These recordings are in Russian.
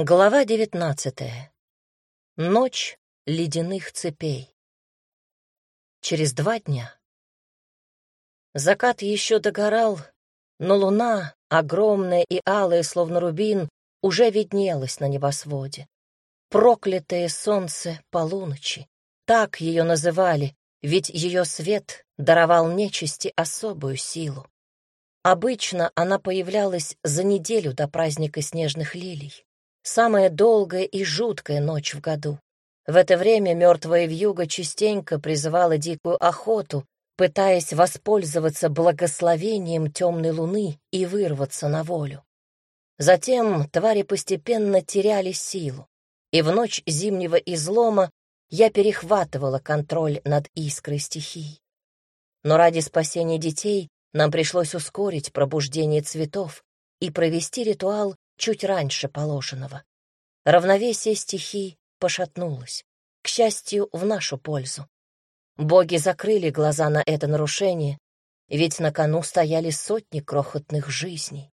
Глава девятнадцатая. Ночь ледяных цепей. Через два дня. Закат еще догорал, но луна, огромная и алая, словно рубин, уже виднелась на небосводе. Проклятое солнце полуночи. Так ее называли, ведь ее свет даровал нечисти особую силу. Обычно она появлялась за неделю до праздника снежных лилий. Самая долгая и жуткая ночь в году. В это время мертвая вьюга частенько призывала дикую охоту, пытаясь воспользоваться благословением темной луны и вырваться на волю. Затем твари постепенно теряли силу, и в ночь зимнего излома я перехватывала контроль над искрой стихий. Но ради спасения детей нам пришлось ускорить пробуждение цветов и провести ритуал чуть раньше положенного. Равновесие стихий пошатнулось, к счастью, в нашу пользу. Боги закрыли глаза на это нарушение, ведь на кону стояли сотни крохотных жизней.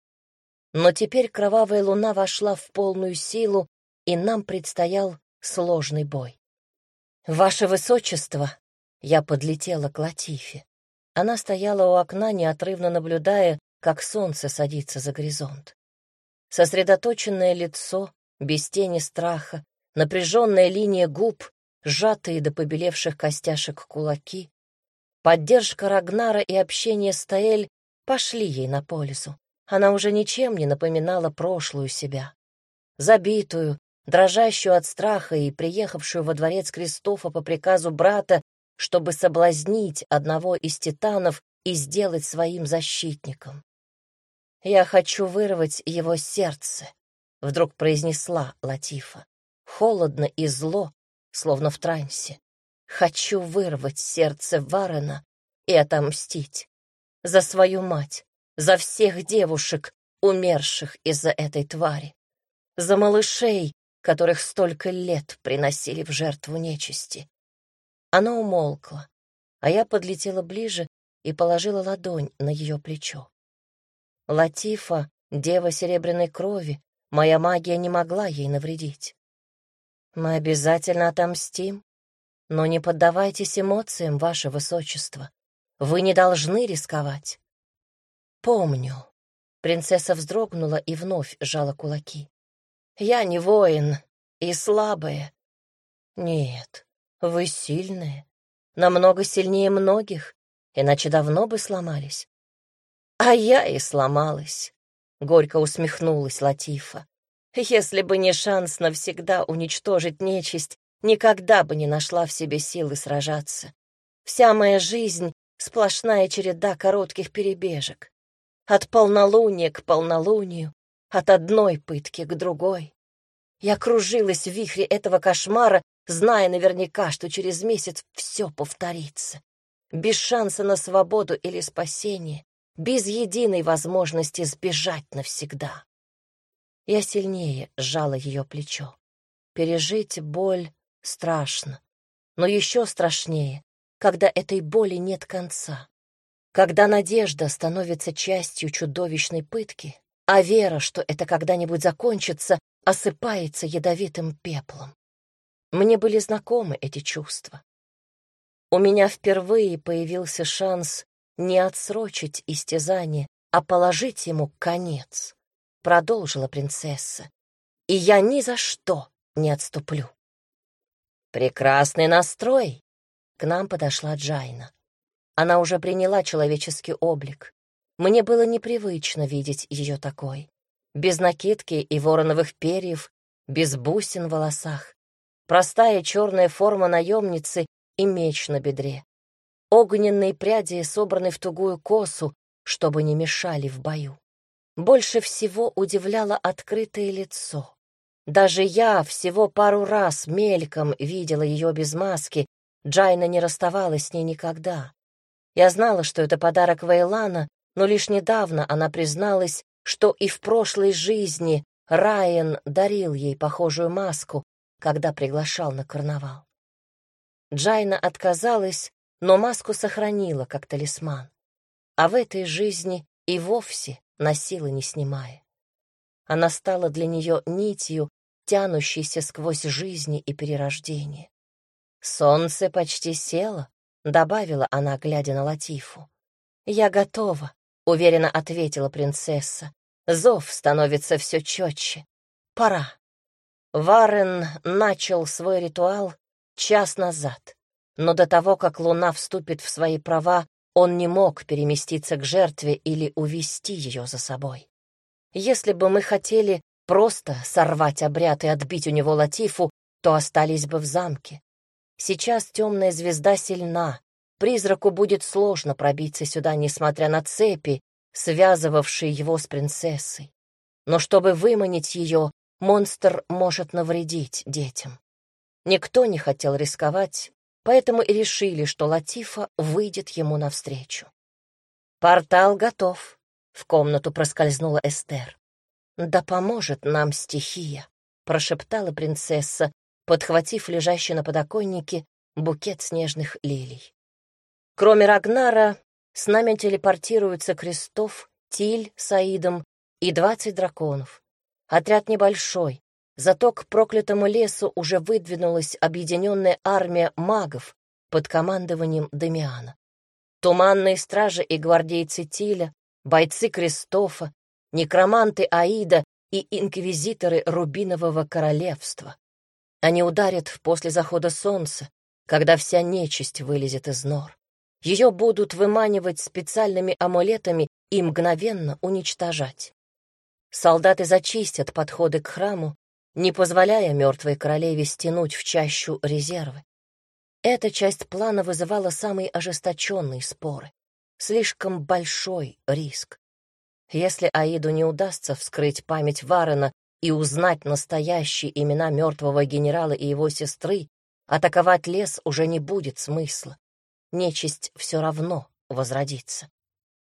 Но теперь кровавая луна вошла в полную силу, и нам предстоял сложный бой. «Ваше Высочество!» — я подлетела к Латифе. Она стояла у окна, неотрывно наблюдая, как солнце садится за горизонт. Сосредоточенное лицо, без тени страха, напряженная линия губ, сжатые до побелевших костяшек кулаки. Поддержка Рагнара и общение с Таэль пошли ей на пользу. Она уже ничем не напоминала прошлую себя. Забитую, дрожащую от страха и приехавшую во дворец Кристофа по приказу брата, чтобы соблазнить одного из титанов и сделать своим защитником. «Я хочу вырвать его сердце», — вдруг произнесла Латифа. Холодно и зло, словно в трансе. «Хочу вырвать сердце Варена и отомстить. За свою мать, за всех девушек, умерших из-за этой твари. За малышей, которых столько лет приносили в жертву нечисти». Она умолкла, а я подлетела ближе и положила ладонь на ее плечо. Латифа — дева серебряной крови, моя магия не могла ей навредить. Мы обязательно отомстим, но не поддавайтесь эмоциям, ваше высочество. Вы не должны рисковать. Помню. Принцесса вздрогнула и вновь сжала кулаки. Я не воин и слабая. Нет, вы сильные, намного сильнее многих, иначе давно бы сломались. А я и сломалась. Горько усмехнулась Латифа. Если бы не шанс навсегда уничтожить нечисть, никогда бы не нашла в себе силы сражаться. Вся моя жизнь — сплошная череда коротких перебежек. От полнолуния к полнолунию, от одной пытки к другой. Я кружилась в вихре этого кошмара, зная наверняка, что через месяц все повторится. Без шанса на свободу или спасение, без единой возможности сбежать навсегда. Я сильнее сжала ее плечо. Пережить боль страшно, но еще страшнее, когда этой боли нет конца. Когда надежда становится частью чудовищной пытки, а вера, что это когда-нибудь закончится, осыпается ядовитым пеплом. Мне были знакомы эти чувства. У меня впервые появился шанс не отсрочить истязание, а положить ему конец, — продолжила принцесса. И я ни за что не отступлю. Прекрасный настрой. К нам подошла Джайна. Она уже приняла человеческий облик. Мне было непривычно видеть ее такой. Без накидки и вороновых перьев, без бусин в волосах. Простая черная форма наемницы и меч на бедре. Огненные пряди собраны в тугую косу, чтобы не мешали в бою. Больше всего удивляло открытое лицо. Даже я всего пару раз мельком видела ее без маски, Джайна не расставалась с ней никогда. Я знала, что это подарок Вейлана, но лишь недавно она призналась, что и в прошлой жизни Райан дарил ей похожую маску, когда приглашал на карнавал. Джайна отказалась, но маску сохранила как талисман, а в этой жизни и вовсе носила, не снимая. Она стала для нее нитью, тянущийся сквозь жизни и перерождение. «Солнце почти село», — добавила она, глядя на Латифу. «Я готова», — уверенно ответила принцесса. «Зов становится все четче. Пора». Варен начал свой ритуал час назад, но до того, как луна вступит в свои права, он не мог переместиться к жертве или увести ее за собой. Если бы мы хотели просто сорвать обряд и отбить у него Латифу, то остались бы в замке. Сейчас темная звезда сильна, призраку будет сложно пробиться сюда, несмотря на цепи, связывавшие его с принцессой. Но чтобы выманить ее, монстр может навредить детям. Никто не хотел рисковать, поэтому и решили, что Латифа выйдет ему навстречу. «Портал готов», — в комнату проскользнула Эстер. «Да поможет нам стихия», — прошептала принцесса, подхватив лежащий на подоконнике букет снежных лилий. Кроме Рагнара, с нами телепортируются Крестов, Тиль с Аидом и двадцать драконов. Отряд небольшой, зато к проклятому лесу уже выдвинулась объединенная армия магов под командованием Демиана. Туманные стражи и гвардейцы Тиля, бойцы Кристофа, некроманты Аида и инквизиторы Рубинового королевства. Они ударят после захода солнца, когда вся нечисть вылезет из нор. Ее будут выманивать специальными амулетами и мгновенно уничтожать. Солдаты зачистят подходы к храму, не позволяя мертвой королеве стянуть в чащу резервы. Эта часть плана вызывала самые ожесточенные споры. Слишком большой риск. Если Аиду не удастся вскрыть память Варена и узнать настоящие имена мертвого генерала и его сестры, атаковать лес уже не будет смысла. Нечисть все равно возродится.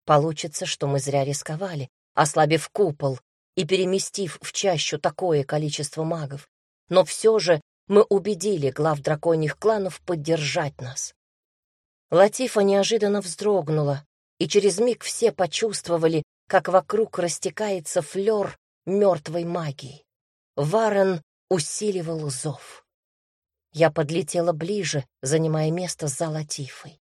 Получится, что мы зря рисковали, ослабив купол и переместив в чащу такое количество магов. Но все же мы убедили глав драконьих кланов поддержать нас. Латифа неожиданно вздрогнула, и через миг все почувствовали, как вокруг растекается флёр мертвой магии. Варен усиливал зов. Я подлетела ближе, занимая место за Латифой.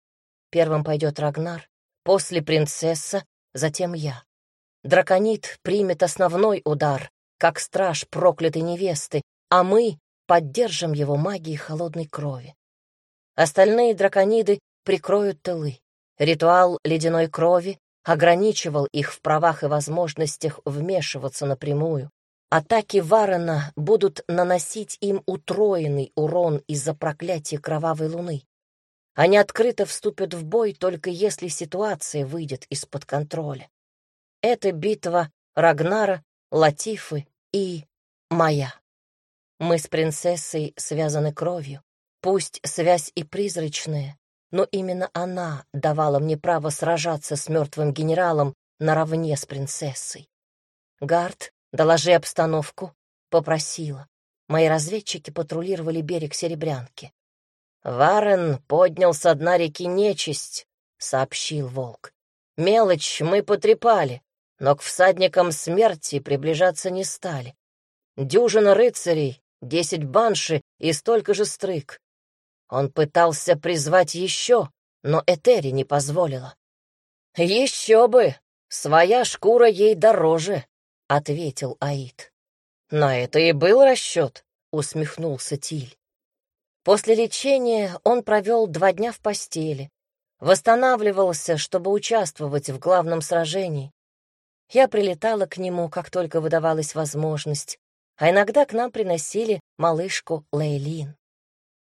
Первым пойдет Рагнар, после принцесса, затем я. Драконит примет основной удар, как страж проклятой невесты, а мы поддержим его магией холодной крови. Остальные дракониды прикроют тылы. Ритуал ледяной крови ограничивал их в правах и возможностях вмешиваться напрямую. Атаки Варена будут наносить им утроенный урон из-за проклятия кровавой луны. Они открыто вступят в бой, только если ситуация выйдет из-под контроля. Это битва Рагнара, Латифы и моя. Мы с принцессой связаны кровью. Пусть связь и призрачная, но именно она давала мне право сражаться с мертвым генералом наравне с принцессой. Гард, доложи обстановку, попросила. Мои разведчики патрулировали берег Серебрянки. «Варен поднял со дна реки нечисть», — сообщил волк. «Мелочь мы потрепали, но к всадникам смерти приближаться не стали. Дюжина рыцарей, десять банши и столько же стрык. Он пытался призвать еще, но Этери не позволила. «Еще бы! Своя шкура ей дороже», — ответил Аид. «На это и был расчет», — усмехнулся Тиль. После лечения он провел два дня в постели, восстанавливался, чтобы участвовать в главном сражении. Я прилетала к нему, как только выдавалась возможность, а иногда к нам приносили малышку Лейлин.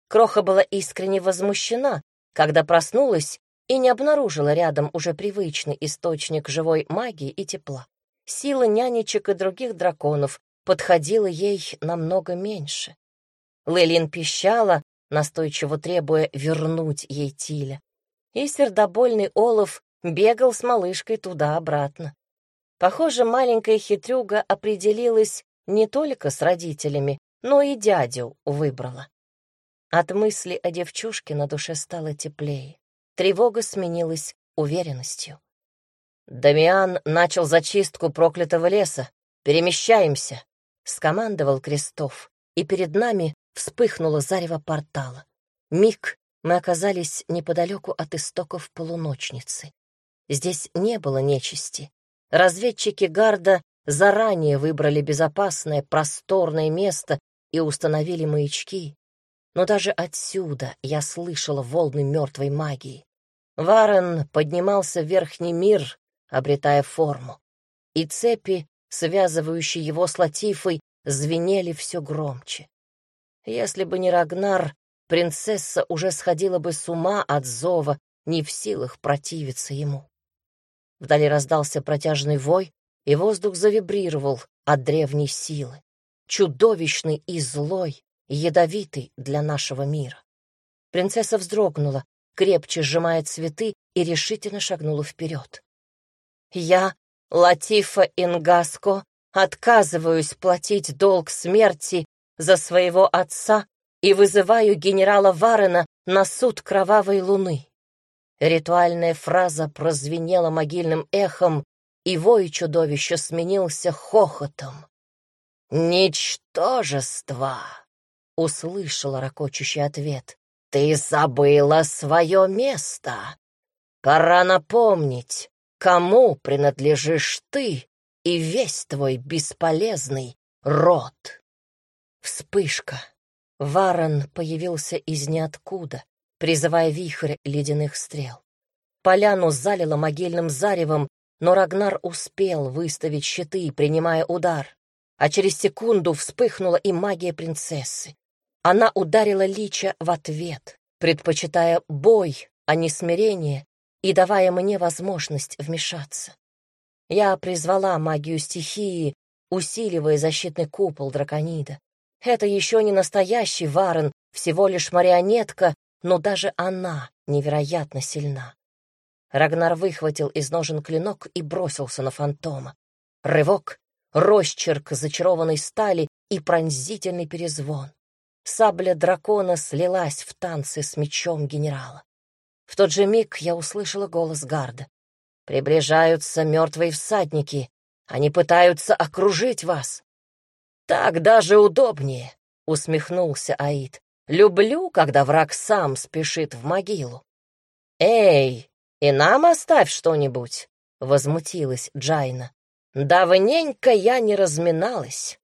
Кроха была искренне возмущена, когда проснулась и не обнаружила рядом уже привычный источник живой магии и тепла. Сила нянечек и других драконов подходила ей намного меньше. Лелин пищала, настойчиво требуя вернуть ей Тиля. И сердобольный Олаф бегал с малышкой туда-обратно. Похоже, маленькая хитрюга определилась не только с родителями, но и дядю выбрала. От мысли о девчушке на душе стало теплее. Тревога сменилась уверенностью. «Дамиан начал зачистку проклятого леса. Перемещаемся», — скомандовал Крестов, и перед нами вспыхнуло зарево портала. Миг мы оказались неподалеку от истоков полуночницы. Здесь не было нечисти. Разведчики Гарда заранее выбрали безопасное, просторное место и установили маячки. Но даже отсюда я слышала волны мертвой магии. Варен поднимался в верхний мир, обретая форму, и цепи, связывающие его с Латифой, звенели все громче. Если бы не Рагнар, принцесса уже сходила бы с ума от зова, не в силах противиться ему. Вдали раздался протяжный вой, и воздух завибрировал от древней силы, чудовищный и злой, ядовитый для нашего мира. Принцесса вздрогнула, крепче сжимая цветы, и решительно шагнула вперед. «Я, Латифа Ингаско, отказываюсь платить долг смерти за своего отца и вызываю генерала Варена на суд кровавой луны. Ритуальная фраза прозвенела могильным эхом, и вой чудовища сменился хохотом. «Ничтожество!» — услышала ракочущий ответ. «Ты забыла свое место. Пора напомнить, кому принадлежишь ты и весь твой бесполезный род». Вспышка. Варон появился из ниоткуда, призывая вихрь ледяных стрел. Поляну залило могильным заревом, но Рагнар успел выставить щиты, принимая удар. А через секунду вспыхнула и магия принцессы. Она ударила Лича в ответ, предпочитая бой, а не смирение, и давая мне возможность вмешаться. Я призвала магию стихии, усиливая защитный купол драконида. Это еще не настоящий Варен, всего лишь марионетка, но даже она невероятно сильна. Рагнар выхватил из ножен клинок и бросился на фантома. Рывок, росчерк зачарованной стали и пронзительный перезвон. Сабля дракона слилась в танцы с мечом генерала. В тот же миг я услышала голос Гарда. «Приближаются мертвые всадники. Они пытаются окружить вас. «Так даже удобнее», — усмехнулся Аид. «Люблю, когда враг сам спешит в могилу». «Эй, и нам оставь что-нибудь», — возмутилась Джайна. «Давненько я не разминалась».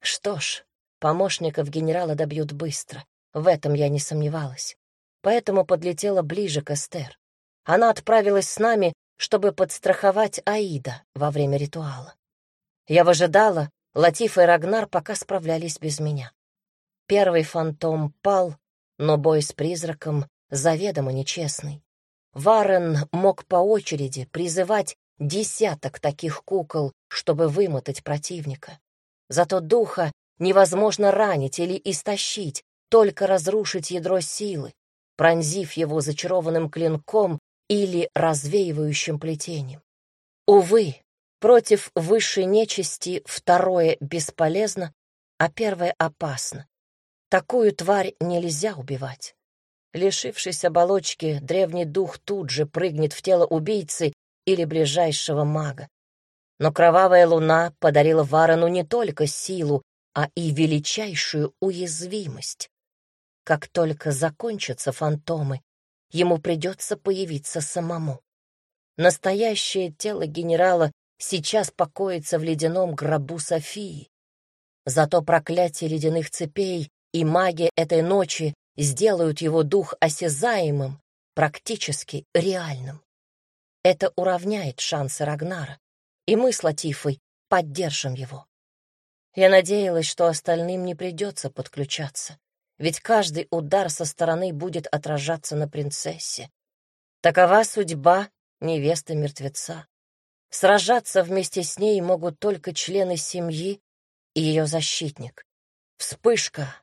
Что ж, помощников генерала добьют быстро, в этом я не сомневалась. Поэтому подлетела ближе к Эстер. Она отправилась с нами, чтобы подстраховать Аида во время ритуала. Я выжидала, Латиф и Рагнар пока справлялись без меня. Первый фантом пал, но бой с призраком заведомо нечестный. Варен мог по очереди призывать десяток таких кукол, чтобы вымотать противника. Зато духа невозможно ранить или истощить, только разрушить ядро силы, пронзив его зачарованным клинком или развеивающим плетением. Увы, Против высшей нечисти второе бесполезно, а первое опасно. Такую тварь нельзя убивать. Лишившись оболочки, древний дух тут же прыгнет в тело убийцы или ближайшего мага. Но кровавая луна подарила Варану не только силу, а и величайшую уязвимость. Как только закончатся фантомы, ему придется появиться самому. Настоящее тело генерала сейчас покоится в ледяном гробу Софии. Зато проклятие ледяных цепей и магия этой ночи сделают его дух осязаемым, практически реальным. Это уравняет шансы Рагнара, и мы с Латифой поддержим его. Я надеялась, что остальным не придется подключаться, ведь каждый удар со стороны будет отражаться на принцессе. Такова судьба невесты мертвеца. Сражаться вместе с ней могут только члены семьи и ее защитник. Вспышка.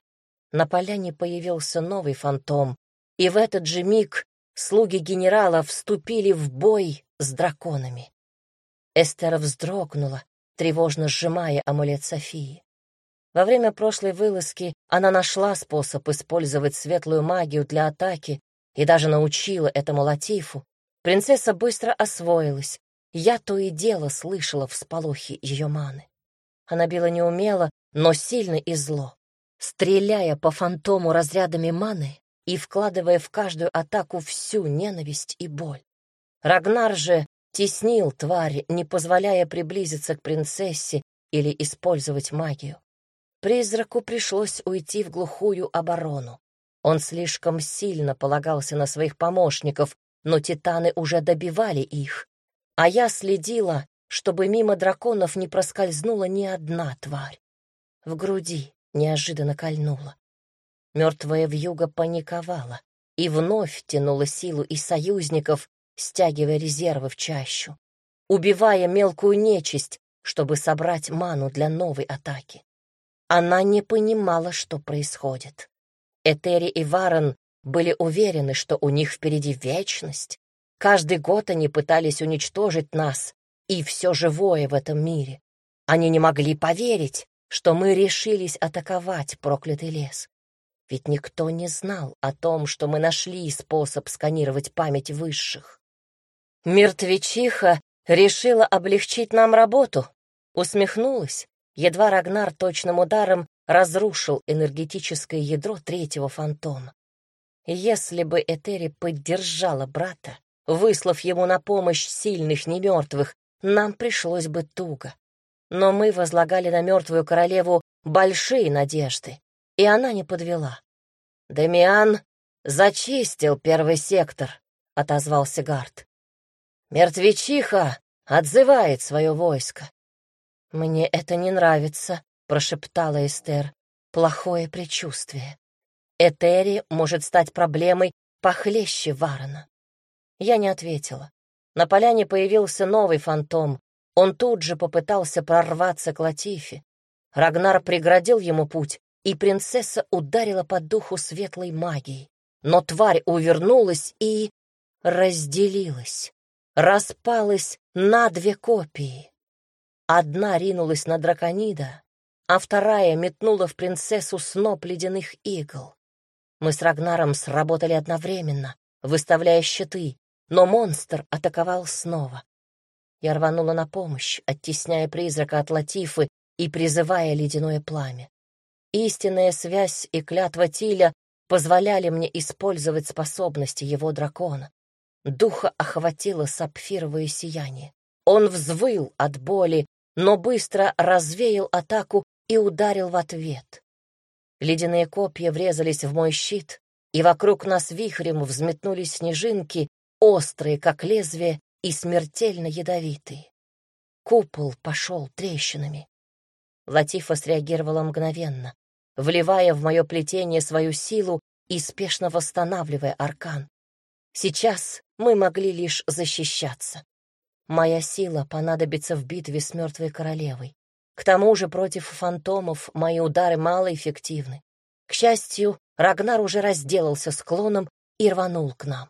На поляне появился новый фантом, и в этот же миг слуги генерала вступили в бой с драконами. Эстера вздрогнула, тревожно сжимая амулет Софии. Во время прошлой вылазки она нашла способ использовать светлую магию для атаки и даже научила этому Латифу. Принцесса быстро освоилась, я то и дело слышала всполохи ее маны. Она била неумело, но сильно и зло. Стреляя по фантому разрядами маны и вкладывая в каждую атаку всю ненависть и боль. Рагнар же теснил тварь, не позволяя приблизиться к принцессе или использовать магию. Призраку пришлось уйти в глухую оборону. Он слишком сильно полагался на своих помощников, но титаны уже добивали их, а я следила, чтобы мимо драконов не проскользнула ни одна тварь. В груди неожиданно кольнула. Мертвая вьюга паниковала и вновь тянула силу из союзников, стягивая резервы в чащу, убивая мелкую нечисть, чтобы собрать ману для новой атаки. Она не понимала, что происходит. Этери и Варен были уверены, что у них впереди вечность. Каждый год они пытались уничтожить нас и все живое в этом мире. Они не могли поверить, что мы решились атаковать проклятый лес. Ведь никто не знал о том, что мы нашли способ сканировать память высших. Мертвечиха решила облегчить нам работу, усмехнулась, едва Рагнар точным ударом разрушил энергетическое ядро третьего фантома. Если бы Этери поддержала брата, выслав ему на помощь сильных немертвых, нам пришлось бы туго. Но мы возлагали на мертвую королеву большие надежды, и она не подвела. «Дамиан зачистил первый сектор», — отозвался Гард. «Мертвечиха отзывает свое войско». «Мне это не нравится», — прошептала Эстер. «Плохое предчувствие. Этери может стать проблемой похлеще Варона». Я не ответила. На поляне появился новый фантом. Он тут же попытался прорваться к Латифе. Рагнар преградил ему путь, и принцесса ударила по духу светлой магией. Но тварь увернулась и разделилась распалась на две копии. Одна ринулась на драконида, а вторая метнула в принцессу сноп ледяных игл. Мы с Рагнаром сработали одновременно, выставляя щиты, но монстр атаковал снова. Я рванула на помощь, оттесняя призрака от Латифы и призывая ледяное пламя. Истинная связь и клятва Тиля позволяли мне использовать способности его дракона. Духа охватило сапфировое сияние. Он взвыл от боли, но быстро развеял атаку и ударил в ответ. Ледяные копья врезались в мой щит, и вокруг нас вихрем взметнулись снежинки, острые, как лезвие, и смертельно ядовитые. Купол пошел трещинами. Латифа среагировала мгновенно, вливая в мое плетение свою силу и спешно восстанавливая аркан. Сейчас мы могли лишь защищаться. Моя сила понадобится в битве с мертвой королевой. К тому же против фантомов мои удары малоэффективны. К счастью, Рагнар уже разделался с клоном и рванул к нам.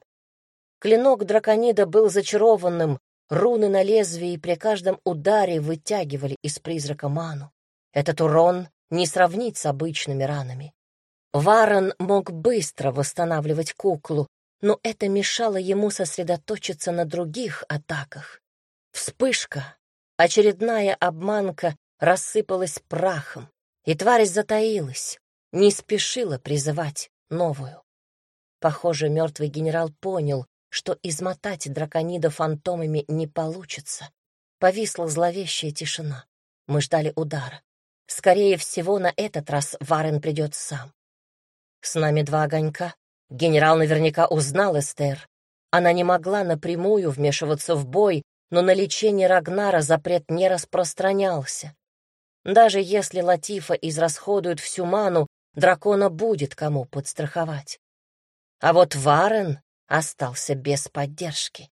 Клинок драконида был зачарованным, руны на лезвии при каждом ударе вытягивали из призрака ману. Этот урон не сравнить с обычными ранами. Варон мог быстро восстанавливать куклу, но это мешало ему сосредоточиться на других атаках. Вспышка, очередная обманка рассыпалась прахом, и тварь затаилась, не спешила призывать новую. Похоже, мертвый генерал понял, что измотать драконида фантомами не получится. Повисла зловещая тишина. Мы ждали удара. Скорее всего, на этот раз Варен придет сам. С нами два огонька, Генерал наверняка узнал Эстер. Она не могла напрямую вмешиваться в бой, но на лечение Рагнара запрет не распространялся. Даже если Латифа израсходует всю ману, дракона будет кому подстраховать. А вот Варен остался без поддержки.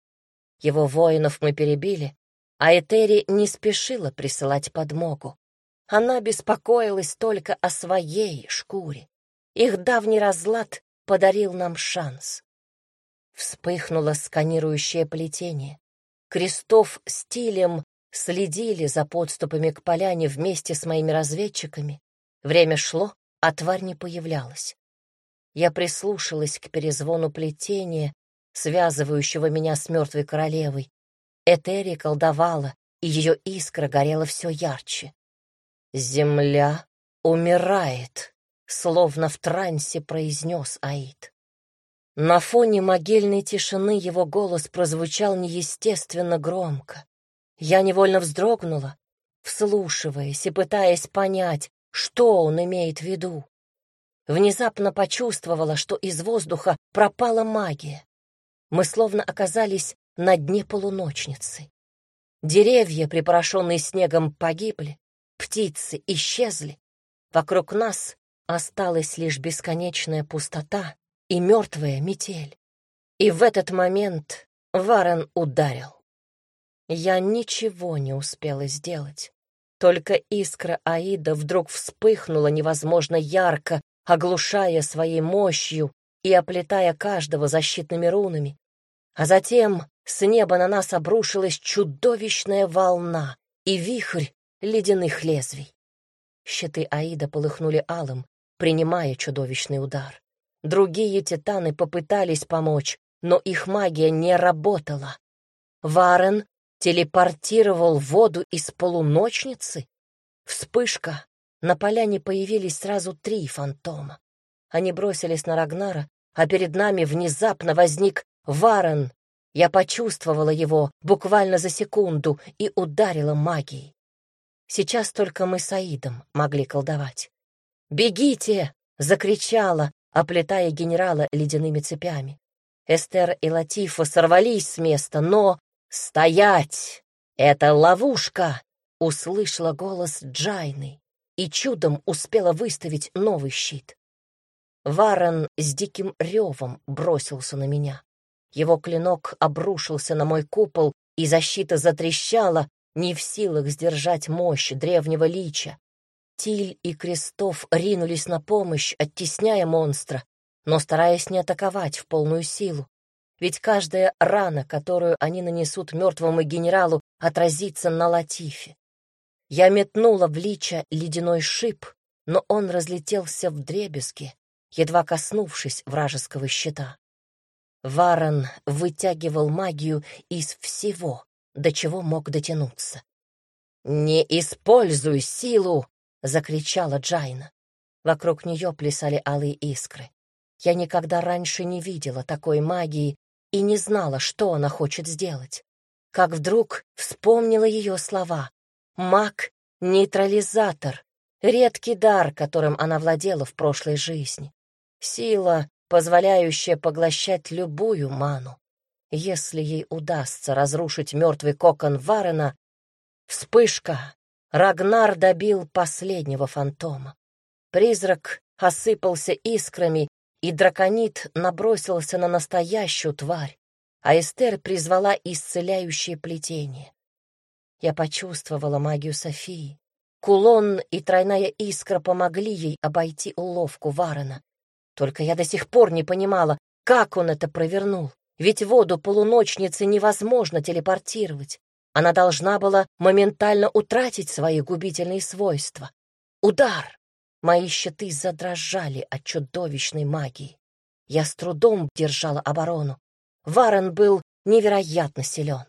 Его воинов мы перебили, а Этери не спешила присылать подмогу. Она беспокоилась только о своей шкуре. Их давний разлад подарил нам шанс. Вспыхнуло сканирующее плетение. Крестов стилем следили за подступами к поляне вместе с моими разведчиками. Время шло, а тварь не появлялась. Я прислушалась к перезвону плетения, связывающего меня с мертвой королевой. Этери колдовала, и ее искра горела все ярче. «Земля умирает», словно в трансе произнес Аид. На фоне могильной тишины его голос прозвучал неестественно громко. Я невольно вздрогнула, вслушиваясь и пытаясь понять, что он имеет в виду. Внезапно почувствовала, что из воздуха пропала магия. Мы словно оказались на дне полуночницы. Деревья, припорошенные снегом, погибли, птицы исчезли. Вокруг нас осталась лишь бесконечная пустота и мертвая метель. И в этот момент Варен ударил. Я ничего не успела сделать. Только искра Аида вдруг вспыхнула невозможно ярко, оглушая своей мощью и оплетая каждого защитными рунами. А затем с неба на нас обрушилась чудовищная волна и вихрь ледяных лезвий. Щиты Аида полыхнули алым, принимая чудовищный удар. Другие титаны попытались помочь, но их магия не работала. Варен телепортировал воду из полуночницы. Вспышка. На поляне появились сразу три фантома. Они бросились на Рагнара, а перед нами внезапно возник Варен. Я почувствовала его буквально за секунду и ударила магией. Сейчас только мы с Аидом могли колдовать. «Бегите!» — закричала, оплетая генерала ледяными цепями. Эстер и Латифа сорвались с места, но... «Стоять! Это ловушка!» — услышала голос Джайны и чудом успела выставить новый щит. Варен с диким ревом бросился на меня. Его клинок обрушился на мой купол, и защита затрещала, не в силах сдержать мощь древнего лича. Тиль и Крестов ринулись на помощь, оттесняя монстра, но стараясь не атаковать в полную силу. Ведь каждая рана, которую они нанесут мертвому генералу, отразится на Латифе. Я метнула в лича ледяной шип, но он разлетелся в дребезги, едва коснувшись вражеского щита. Варон вытягивал магию из всего, до чего мог дотянуться. «Не используй силу!» — закричала Джайна. Вокруг нее плясали алые искры. Я никогда раньше не видела такой магии и не знала, что она хочет сделать. Как вдруг вспомнила ее слова. Маг — нейтрализатор, редкий дар, которым она владела в прошлой жизни. Сила, позволяющая поглощать любую ману. Если ей удастся разрушить мертвый кокон Варена, вспышка, Рагнар добил последнего фантома. Призрак осыпался искрами, и драконит набросился на настоящую тварь, а Эстер призвала исцеляющее плетение. Я почувствовала магию Софии. Кулон и тройная искра помогли ей обойти уловку Варена. Только я до сих пор не понимала, как он это провернул. Ведь воду полуночницы невозможно телепортировать. Она должна была моментально утратить свои губительные свойства. Удар! Мои щиты задрожали от чудовищной магии. Я с трудом держала оборону. Варен был невероятно силен.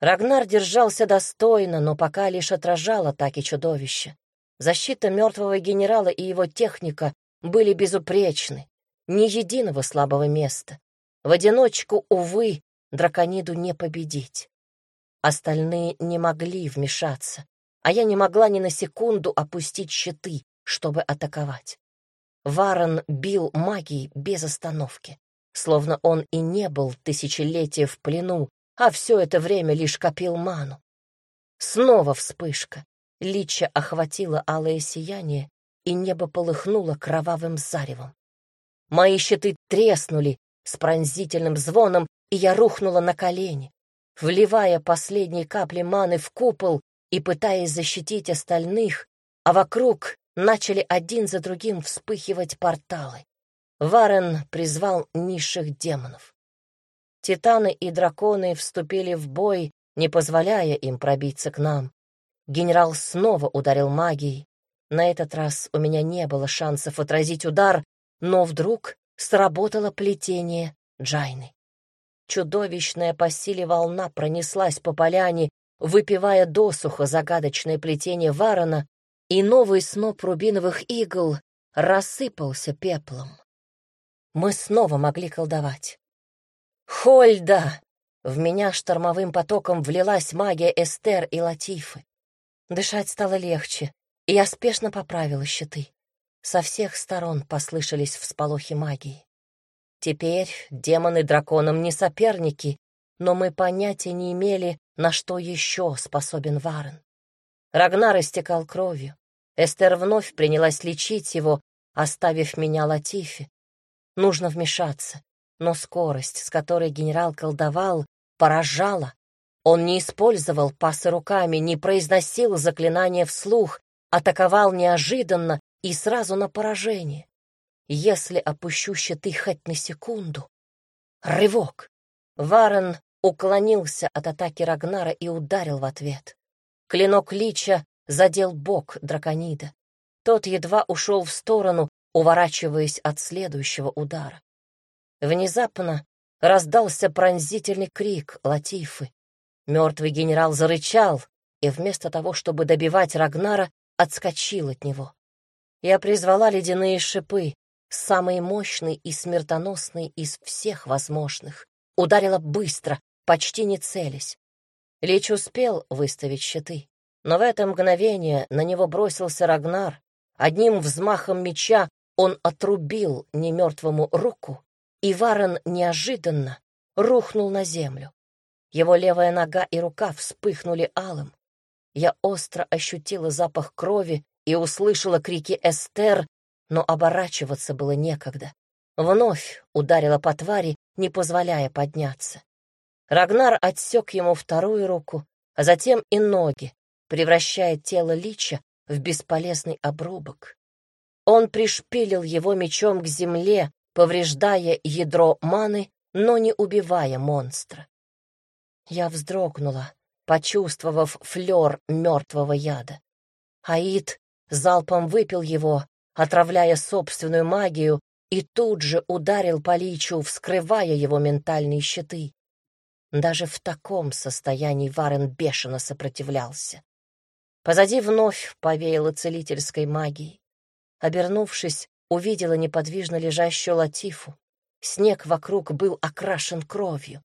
Рагнар держался достойно, но пока лишь отражал атаки чудовища. Защита мертвого генерала и его техника были безупречны, ни единого слабого места. В одиночку, увы, дракониду не победить. Остальные не могли вмешаться, а я не могла ни на секунду опустить щиты, чтобы атаковать. Варон бил магией без остановки, словно он и не был тысячелетия в плену, а все это время лишь копил ману. Снова вспышка. Лича охватила алое сияние, и небо полыхнуло кровавым заревом. Мои щиты треснули, с пронзительным звоном, и я рухнула на колени, вливая последние капли маны в купол и пытаясь защитить остальных, а вокруг начали один за другим вспыхивать порталы. Варен призвал низших демонов. Титаны и драконы вступили в бой, не позволяя им пробиться к нам. Генерал снова ударил магией. На этот раз у меня не было шансов отразить удар, но вдруг сработало плетение Джайны. Чудовищная по силе волна пронеслась по поляне, выпивая досуха загадочное плетение Варона, и новый сноп рубиновых игл рассыпался пеплом. Мы снова могли колдовать. «Хольда!» В меня штормовым потоком влилась магия Эстер и Латифы. Дышать стало легче, и я спешно поправила щиты. Со всех сторон послышались всполохи магии. Теперь демоны драконам не соперники, но мы понятия не имели, на что еще способен Варен. Рагнар истекал кровью. Эстер вновь принялась лечить его, оставив меня Латифе. Нужно вмешаться, но скорость, с которой генерал колдовал, поражала. Он не использовал пасы руками, не произносил заклинания вслух, атаковал неожиданно и сразу на поражение. Если опущу щиты хоть на секунду... Рывок! Варен уклонился от атаки Рагнара и ударил в ответ. Клинок Лича задел бок драконида. Тот едва ушел в сторону, уворачиваясь от следующего удара. Внезапно раздался пронзительный крик Латифы. Мертвый генерал зарычал и вместо того, чтобы добивать Рагнара, отскочил от него. Я призвала ледяные шипы, самый мощный и смертоносный из всех возможных. Ударила быстро, почти не целясь. Лич успел выставить щиты, но в это мгновение на него бросился Рагнар. Одним взмахом меча он отрубил немертвому руку, и Варен неожиданно рухнул на землю. Его левая нога и рука вспыхнули алым. Я остро ощутила запах крови и услышала крики Эстер, но оборачиваться было некогда. Вновь ударила по твари, не позволяя подняться. Рагнар отсек ему вторую руку, а затем и ноги, превращая тело Лича в бесполезный обрубок. Он пришпилил его мечом к земле, повреждая ядро маны, но не убивая монстра. Я вздрогнула, почувствовав флер мертвого яда. Аид залпом выпил его, отравляя собственную магию, и тут же ударил по личу, вскрывая его ментальные щиты. Даже в таком состоянии Варен бешено сопротивлялся. Позади вновь повеяло целительской магией. Обернувшись, увидела неподвижно лежащую Латифу. Снег вокруг был окрашен кровью.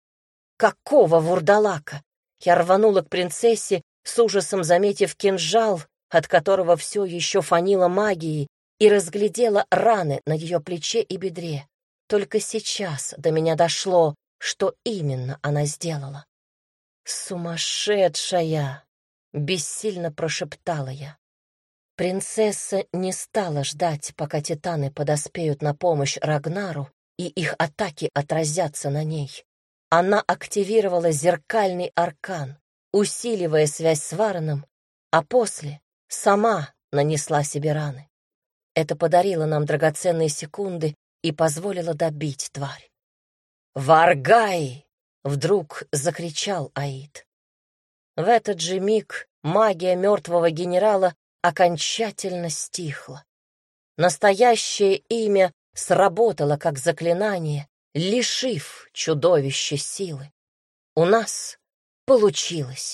Какого вурдалака! Я рванула к принцессе, с ужасом заметив кинжал, от которого все еще фанило магией, и разглядела раны на ее плече и бедре. Только сейчас до меня дошло, что именно она сделала. «Сумасшедшая!» — бессильно прошептала я. Принцесса не стала ждать, пока титаны подоспеют на помощь Рагнару, и их атаки отразятся на ней. Она активировала зеркальный аркан, усиливая связь с Вараном, а после сама нанесла себе раны. Это подарило нам драгоценные секунды и позволило добить тварь. «Варгай!» — вдруг закричал Аид. В этот же миг магия мертвого генерала окончательно стихла. Настоящее имя сработало как заклинание, лишив чудовище силы. У нас получилось.